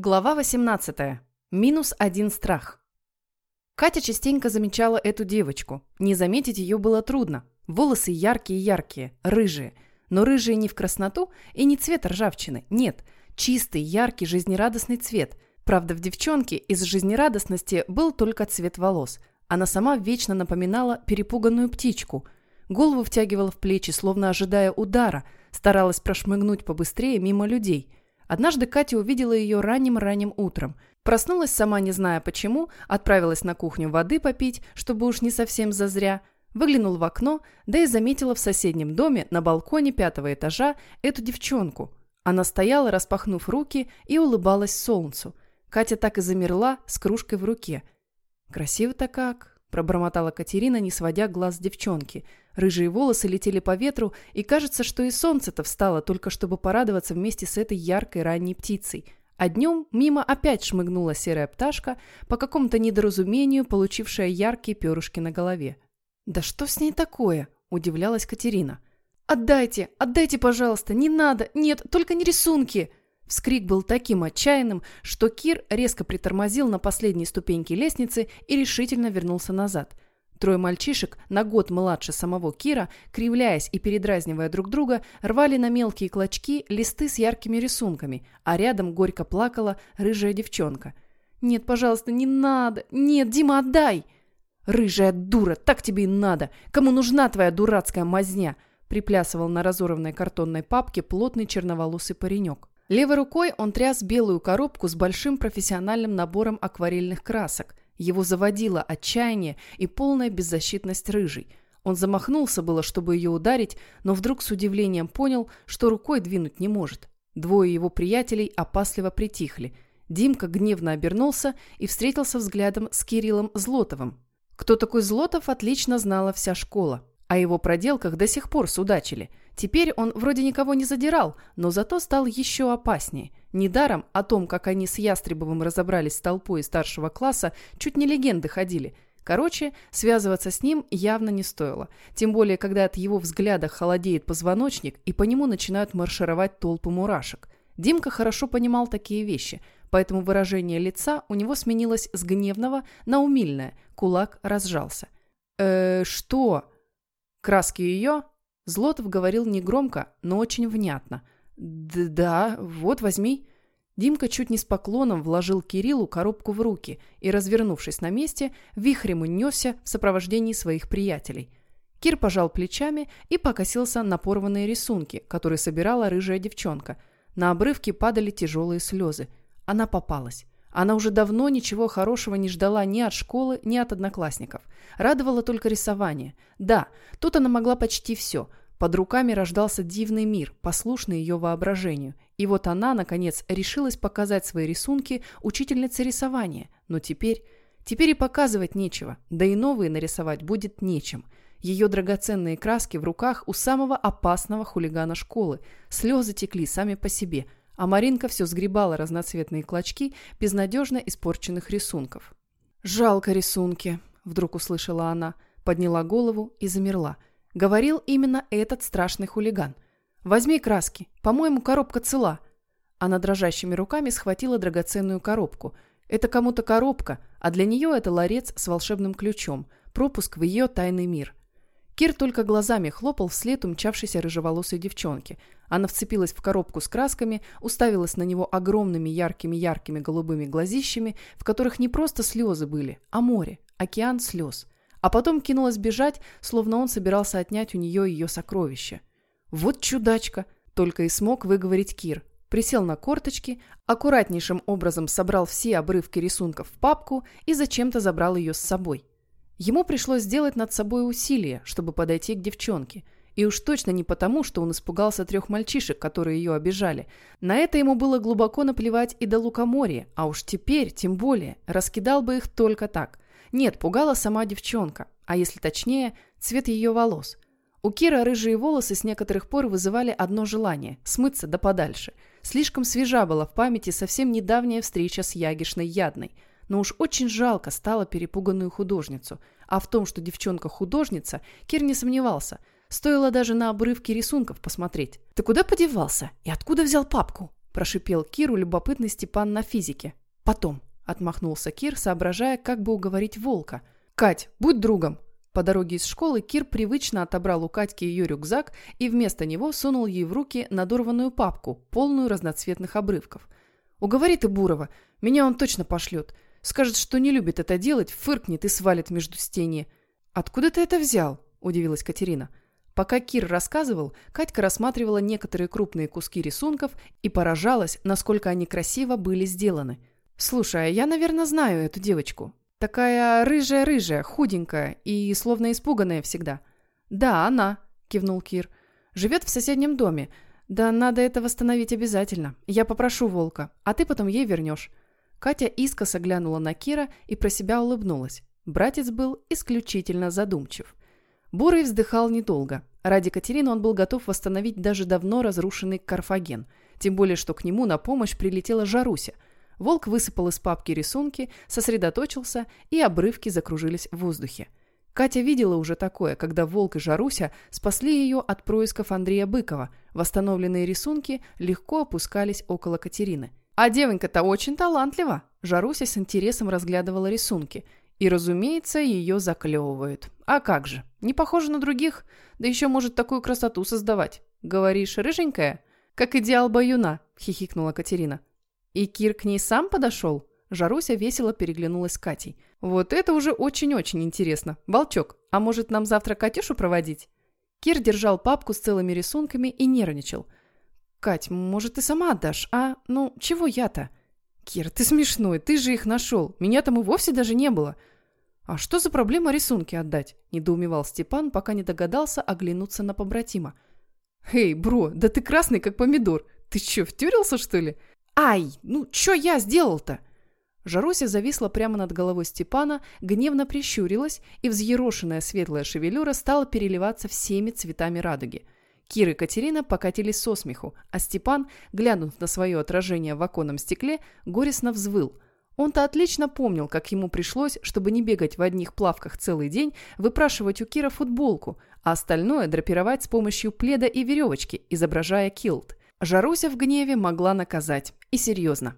Глава 18. Минус один страх. Катя частенько замечала эту девочку. Не заметить ее было трудно. Волосы яркие-яркие, рыжие. Но рыжие не в красноту и не цвет ржавчины. Нет, чистый, яркий, жизнерадостный цвет. Правда, в девчонке из жизнерадостности был только цвет волос. Она сама вечно напоминала перепуганную птичку. Голову втягивала в плечи, словно ожидая удара. Старалась прошмыгнуть побыстрее мимо людей – Однажды Катя увидела ее ранним-ранним утром. Проснулась сама, не зная почему, отправилась на кухню воды попить, чтобы уж не совсем зазря. Выглянул в окно, да и заметила в соседнем доме на балконе пятого этажа эту девчонку. Она стояла, распахнув руки, и улыбалась солнцу. Катя так и замерла с кружкой в руке. «Красиво-то как!» – пробормотала Катерина, не сводя глаз с девчонки. Рыжие волосы летели по ветру, и кажется, что и солнце-то встало, только чтобы порадоваться вместе с этой яркой ранней птицей. А днем мимо опять шмыгнула серая пташка, по какому-то недоразумению получившая яркие перышки на голове. «Да что с ней такое?» – удивлялась Катерина. «Отдайте, отдайте, пожалуйста, не надо, нет, только не рисунки!» Вскрик был таким отчаянным, что Кир резко притормозил на последней ступеньке лестницы и решительно вернулся назад. Трое мальчишек, на год младше самого Кира, кривляясь и передразнивая друг друга, рвали на мелкие клочки листы с яркими рисунками, а рядом горько плакала рыжая девчонка. «Нет, пожалуйста, не надо! Нет, Дима, отдай!» «Рыжая дура, так тебе и надо! Кому нужна твоя дурацкая мазня?» приплясывал на разорванной картонной папке плотный черноволосый паренек. Левой рукой он тряс белую коробку с большим профессиональным набором акварельных красок. Его заводило отчаяние и полная беззащитность рыжей. Он замахнулся было, чтобы ее ударить, но вдруг с удивлением понял, что рукой двинуть не может. Двое его приятелей опасливо притихли. Димка гневно обернулся и встретился взглядом с Кириллом Злотовым. Кто такой Злотов, отлично знала вся школа. О его проделках до сих пор судачили. Теперь он вроде никого не задирал, но зато стал еще опаснее. Недаром о том, как они с Ястребовым разобрались с толпой старшего класса, чуть не легенды ходили. Короче, связываться с ним явно не стоило. Тем более, когда от его взгляда холодеет позвоночник и по нему начинают маршировать толпы мурашек. Димка хорошо понимал такие вещи, поэтому выражение лица у него сменилось с гневного на умильное. Кулак разжался. «Э, что?» Краски ее? Злотов говорил негромко, но очень внятно. «Да, вот, возьми». Димка чуть не с поклоном вложил Кириллу коробку в руки и, развернувшись на месте, вихрем унесся в сопровождении своих приятелей. Кир пожал плечами и покосился на порванные рисунки, которые собирала рыжая девчонка. На обрывке падали тяжелые слезы. Она попалась. Она уже давно ничего хорошего не ждала ни от школы, ни от одноклассников. Радовало только рисование. Да, тут она могла почти все. Под руками рождался дивный мир, послушный ее воображению. И вот она, наконец, решилась показать свои рисунки учительнице рисования. Но теперь... Теперь и показывать нечего, да и новые нарисовать будет нечем. Ее драгоценные краски в руках у самого опасного хулигана школы. Слезы текли сами по себе – а Маринка все сгребала разноцветные клочки безнадежно испорченных рисунков. «Жалко рисунки», — вдруг услышала она, подняла голову и замерла. Говорил именно этот страшный хулиган. «Возьми краски, по-моему, коробка цела». Она дрожащими руками схватила драгоценную коробку. Это кому-то коробка, а для нее это ларец с волшебным ключом, пропуск в ее тайный мир. Кир только глазами хлопал вслед умчавшейся рыжеволосой девчонки. Она вцепилась в коробку с красками, уставилась на него огромными яркими-яркими голубыми глазищами, в которых не просто слезы были, а море, океан слез. А потом кинулась бежать, словно он собирался отнять у нее ее сокровище. «Вот чудачка!» – только и смог выговорить Кир. Присел на корточки, аккуратнейшим образом собрал все обрывки рисунков в папку и зачем-то забрал ее с собой. Ему пришлось сделать над собой усилие, чтобы подойти к девчонке. И уж точно не потому, что он испугался трех мальчишек, которые ее обижали. На это ему было глубоко наплевать и до лукоморья, а уж теперь, тем более, раскидал бы их только так. Нет, пугала сама девчонка, а если точнее, цвет ее волос. У Кира рыжие волосы с некоторых пор вызывали одно желание – смыться да подальше. Слишком свежа была в памяти совсем недавняя встреча с Ягишной Ядной – но уж очень жалко стало перепуганную художницу. А в том, что девчонка художница, Кир не сомневался. Стоило даже на обрывки рисунков посмотреть. «Ты куда подевался? И откуда взял папку?» – прошипел Киру любопытный Степан на физике. «Потом», – отмахнулся Кир, соображая, как бы уговорить волка. «Кать, будь другом!» По дороге из школы Кир привычно отобрал у Катьки ее рюкзак и вместо него сунул ей в руки надорванную папку, полную разноцветных обрывков. «Уговори ты Бурова, меня он точно пошлет. Скажет, что не любит это делать, фыркнет и свалит между стенье». «Откуда ты это взял?» – удивилась Катерина. Пока Кир рассказывал, Катька рассматривала некоторые крупные куски рисунков и поражалась, насколько они красиво были сделаны. «Слушай, а я, наверное, знаю эту девочку. Такая рыжая-рыжая, худенькая и словно испуганная всегда». «Да, она», – кивнул Кир. «Живет в соседнем доме. Да надо это восстановить обязательно. Я попрошу Волка, а ты потом ей вернешь». Катя искоса глянула на Кира и про себя улыбнулась. Братец был исключительно задумчив. Бурый вздыхал недолго. Ради Катерины он был готов восстановить даже давно разрушенный Карфаген. Тем более, что к нему на помощь прилетела Жаруся. Волк высыпал из папки рисунки, сосредоточился, и обрывки закружились в воздухе. Катя видела уже такое, когда Волк и Жаруся спасли ее от происков Андрея Быкова. Восстановленные рисунки легко опускались около Катерины. А девонька-то очень талантлива. Жаруся с интересом разглядывала рисунки. И, разумеется, ее заклевывают. А как же? Не похоже на других. Да еще может такую красоту создавать. Говоришь, рыженькая? Как идеал баюна, хихикнула Катерина. И Кир к ней сам подошел? Жаруся весело переглянулась с Катей. Вот это уже очень-очень интересно. Волчок, а может нам завтра Катюшу проводить? Кир держал папку с целыми рисунками и нервничал. «Кать, может, ты сама отдашь? А, ну, чего я-то?» «Кир, ты смешной, ты же их нашел. Меня там и вовсе даже не было». «А что за проблема рисунки отдать?» – недоумевал Степан, пока не догадался оглянуться на побратима. «Эй, бро, да ты красный, как помидор. Ты что, втюрился, что ли?» «Ай, ну что я сделал-то?» Жаруся зависла прямо над головой Степана, гневно прищурилась, и взъерошенная светлая шевелюра стала переливаться всеми цветами радуги. Кир и Катерина покатились со смеху, а Степан, глянув на свое отражение в оконном стекле, горестно взвыл – он-то отлично помнил, как ему пришлось, чтобы не бегать в одних плавках целый день, выпрашивать у Кира футболку, а остальное драпировать с помощью пледа и веревочки, изображая килт. Жаруся в гневе могла наказать. И серьезно.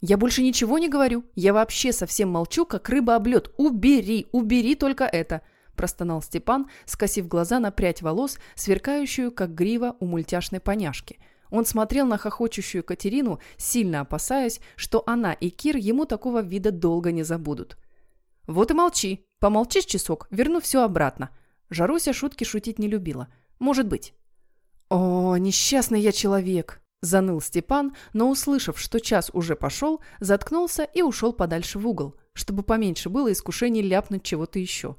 «Я больше ничего не говорю. Я вообще совсем молчу, как рыба об лед. Убери, убери только это!» Простонал Степан, скосив глаза на прядь волос, сверкающую, как грива у мультяшной поняшки – он смотрел на хохочущую Катерину, сильно опасаясь, что она и Кир ему такого вида долго не забудут. «Вот и молчи. Помолчишь часок, верну все обратно». Жаруся шутки шутить не любила. «Может быть». «О, несчастный я человек!» Заныл Степан, но, услышав, что час уже пошел, заткнулся и ушел подальше в угол, чтобы поменьше было искушений ляпнуть чего-то еще.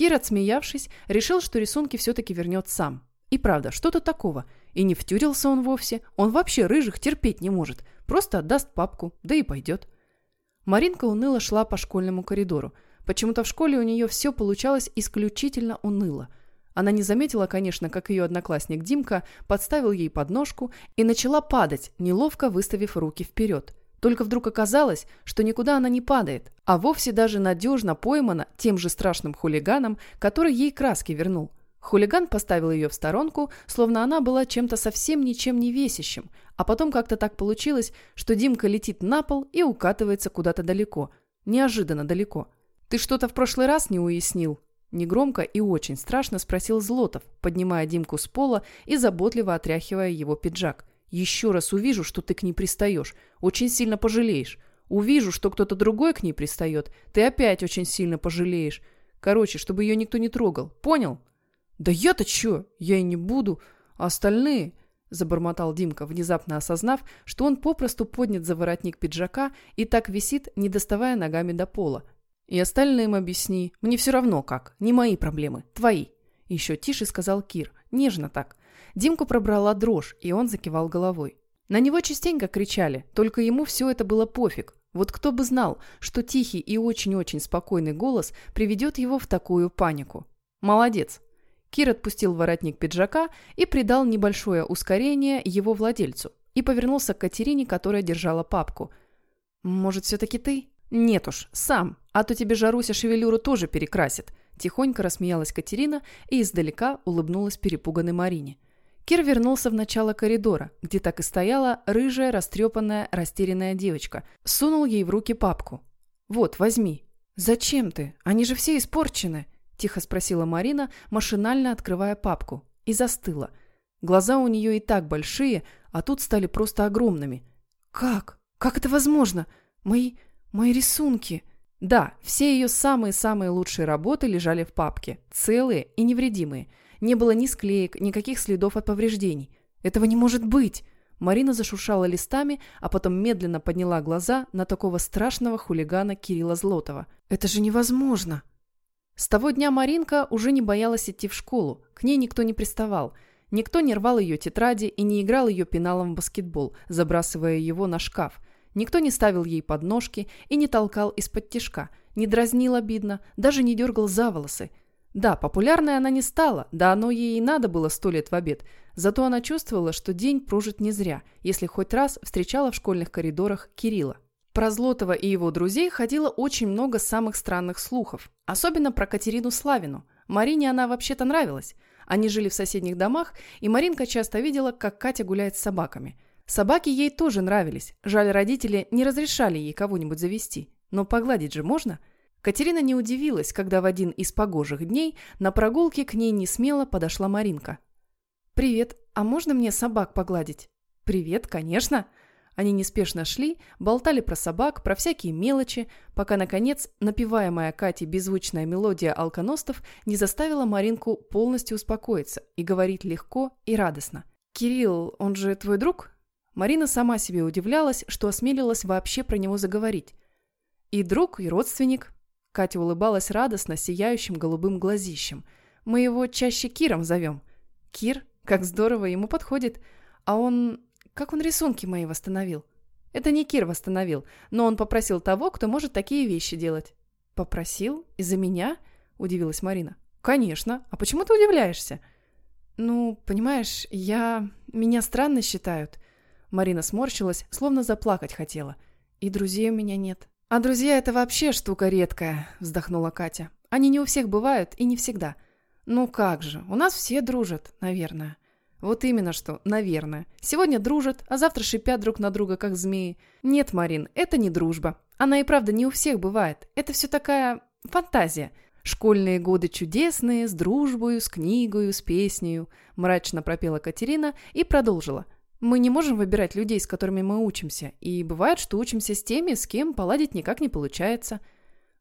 Кир, отсмеявшись, решил, что рисунки все-таки вернет сам. И правда, что тут такого? И не втюрился он вовсе. Он вообще рыжих терпеть не может. Просто отдаст папку, да и пойдет. Маринка уныло шла по школьному коридору. Почему-то в школе у нее все получалось исключительно уныло. Она не заметила, конечно, как ее одноклассник Димка подставил ей подножку и начала падать, неловко выставив руки вперед. Только вдруг оказалось, что никуда она не падает, а вовсе даже надежно поймана тем же страшным хулиганом, который ей краски вернул. Хулиган поставил ее в сторонку, словно она была чем-то совсем ничем не весящим, а потом как-то так получилось, что Димка летит на пол и укатывается куда-то далеко. Неожиданно далеко. «Ты что-то в прошлый раз не уяснил?» Негромко и очень страшно спросил Злотов, поднимая Димку с пола и заботливо отряхивая его пиджак. «Еще раз увижу, что ты к ней пристаешь. Очень сильно пожалеешь. Увижу, что кто-то другой к ней пристает. Ты опять очень сильно пожалеешь. Короче, чтобы ее никто не трогал. Понял?» «Да я-то чё? Я и не буду. А остальные...» – забормотал Димка, внезапно осознав, что он попросту поднят за воротник пиджака и так висит, не доставая ногами до пола. «И остальным объясни. Мне все равно как. Не мои проблемы. Твои». Еще тише сказал Кир. Нежно так. Димку пробрала дрожь, и он закивал головой. На него частенько кричали, только ему все это было пофиг. Вот кто бы знал, что тихий и очень-очень спокойный голос приведет его в такую панику. «Молодец», Кир отпустил воротник пиджака и придал небольшое ускорение его владельцу и повернулся к Катерине, которая держала папку. «Может, все-таки ты?» «Нет уж, сам, а то тебе Жаруся шевелюру тоже перекрасит», Тихонько рассмеялась Катерина и издалека улыбнулась перепуганной Марине. Кир вернулся в начало коридора, где так и стояла рыжая, растрепанная, растерянная девочка. Сунул ей в руки папку. «Вот, возьми». «Зачем ты? Они же все испорчены», – тихо спросила Марина, машинально открывая папку. И застыла. Глаза у нее и так большие, а тут стали просто огромными. «Как? Как это возможно? Мои... мои рисунки...» Да, все ее самые-самые лучшие работы лежали в папке, целые и невредимые. Не было ни склеек, никаких следов от повреждений. Этого не может быть! Марина зашуршала листами, а потом медленно подняла глаза на такого страшного хулигана Кирилла Злотова. «Это же невозможно!» С того дня Маринка уже не боялась идти в школу, к ней никто не приставал. Никто не рвал ее тетради и не играл ее пеналом в баскетбол, забрасывая его на шкаф. Никто не ставил ей подножки и не толкал из-под тишка, не дразнил обидно, даже не дергал за волосы. Да, популярной она не стала, да оно ей и надо было сто лет в обед. Зато она чувствовала, что день прожит не зря, если хоть раз встречала в школьных коридорах Кирилла. Про Злотова и его друзей ходило очень много самых странных слухов. Особенно про Катерину Славину. Марине она вообще-то нравилась. Они жили в соседних домах, и Маринка часто видела, как Катя гуляет с собаками. Собаки ей тоже нравились. Жаль, родители не разрешали ей кого-нибудь завести. Но погладить же можно – Катерина не удивилась, когда в один из погожих дней на прогулке к ней не смело подошла Маринка. «Привет, а можно мне собак погладить?» «Привет, конечно!» Они неспешно шли, болтали про собак, про всякие мелочи, пока, наконец, напеваемая Катей беззвучная мелодия алконостов не заставила Маринку полностью успокоиться и говорить легко и радостно. «Кирилл, он же твой друг?» Марина сама себе удивлялась, что осмелилась вообще про него заговорить. «И друг, и родственник», Катя улыбалась радостно, сияющим голубым глазищем. «Мы его чаще Киром зовем». «Кир? Как здорово, ему подходит. А он... Как он рисунки мои восстановил?» «Это не Кир восстановил, но он попросил того, кто может такие вещи делать». «Попросил? Из-за меня?» – удивилась Марина. «Конечно. А почему ты удивляешься?» «Ну, понимаешь, я... Меня странно считают». Марина сморщилась, словно заплакать хотела. «И друзей у меня нет. «А друзья — это вообще штука редкая», — вздохнула Катя. «Они не у всех бывают и не всегда». «Ну как же, у нас все дружат, наверное». «Вот именно что, наверное. Сегодня дружат, а завтра шипят друг на друга, как змеи. Нет, Марин, это не дружба. Она и правда не у всех бывает. Это все такая фантазия. Школьные годы чудесные, с дружбою, с книгою, с песнею», — мрачно пропела Катерина и продолжила. Мы не можем выбирать людей, с которыми мы учимся, и бывает, что учимся с теми, с кем поладить никак не получается.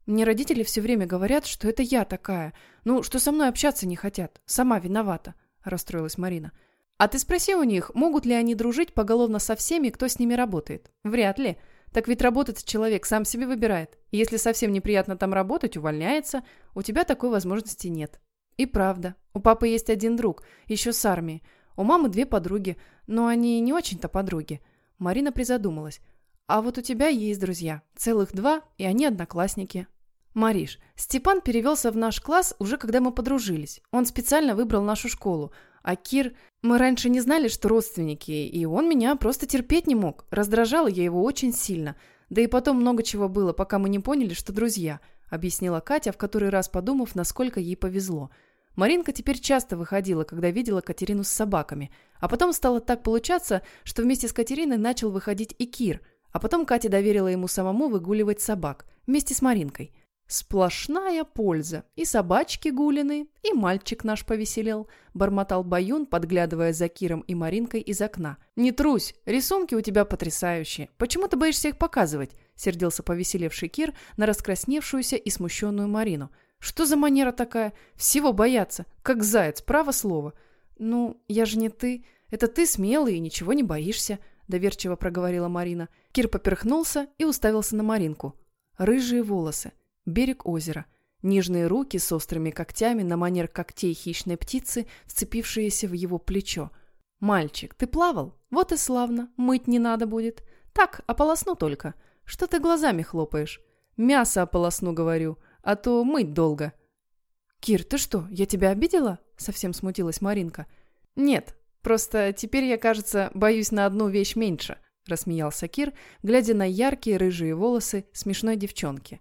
Мне родители все время говорят, что это я такая, ну, что со мной общаться не хотят, сама виновата, расстроилась Марина. А ты спроси у них, могут ли они дружить поголовно со всеми, кто с ними работает. Вряд ли. Так ведь работать человек сам себе выбирает. Если совсем неприятно там работать, увольняется. У тебя такой возможности нет. И правда. У папы есть один друг, еще с армии. У мамы две подруги, но они не очень-то подруги. Марина призадумалась. А вот у тебя есть друзья. Целых два, и они одноклассники. Мариш, Степан перевелся в наш класс уже когда мы подружились. Он специально выбрал нашу школу. А Кир... Мы раньше не знали, что родственники, и он меня просто терпеть не мог. Раздражала я его очень сильно. Да и потом много чего было, пока мы не поняли, что друзья, объяснила Катя, в который раз подумав, насколько ей повезло – Маринка теперь часто выходила, когда видела Катерину с собаками. А потом стало так получаться, что вместе с Катериной начал выходить и Кир. А потом Катя доверила ему самому выгуливать собак. Вместе с Маринкой. «Сплошная польза. И собачки гулины, и мальчик наш повеселел», – бормотал Баюн, подглядывая за Киром и Маринкой из окна. «Не трусь, рисунки у тебя потрясающие. Почему ты боишься их показывать?» – сердился повеселевший Кир на раскрасневшуюся и смущенную Марину – что за манера такая? Всего бояться, как заяц, право слово. Ну, я же не ты. Это ты смелый и ничего не боишься, доверчиво проговорила Марина. Кир поперхнулся и уставился на Маринку. Рыжие волосы, берег озера, нежные руки с острыми когтями на манер когтей хищной птицы, вцепившиеся в его плечо. «Мальчик, ты плавал? Вот и славно, мыть не надо будет. Так, ополосну только. Что ты глазами хлопаешь? Мясо ополосну, говорю а то мыть долго». «Кир, ты что, я тебя обидела?» – совсем смутилась Маринка. «Нет, просто теперь я, кажется, боюсь на одну вещь меньше», – рассмеялся Кир, глядя на яркие рыжие волосы смешной девчонки.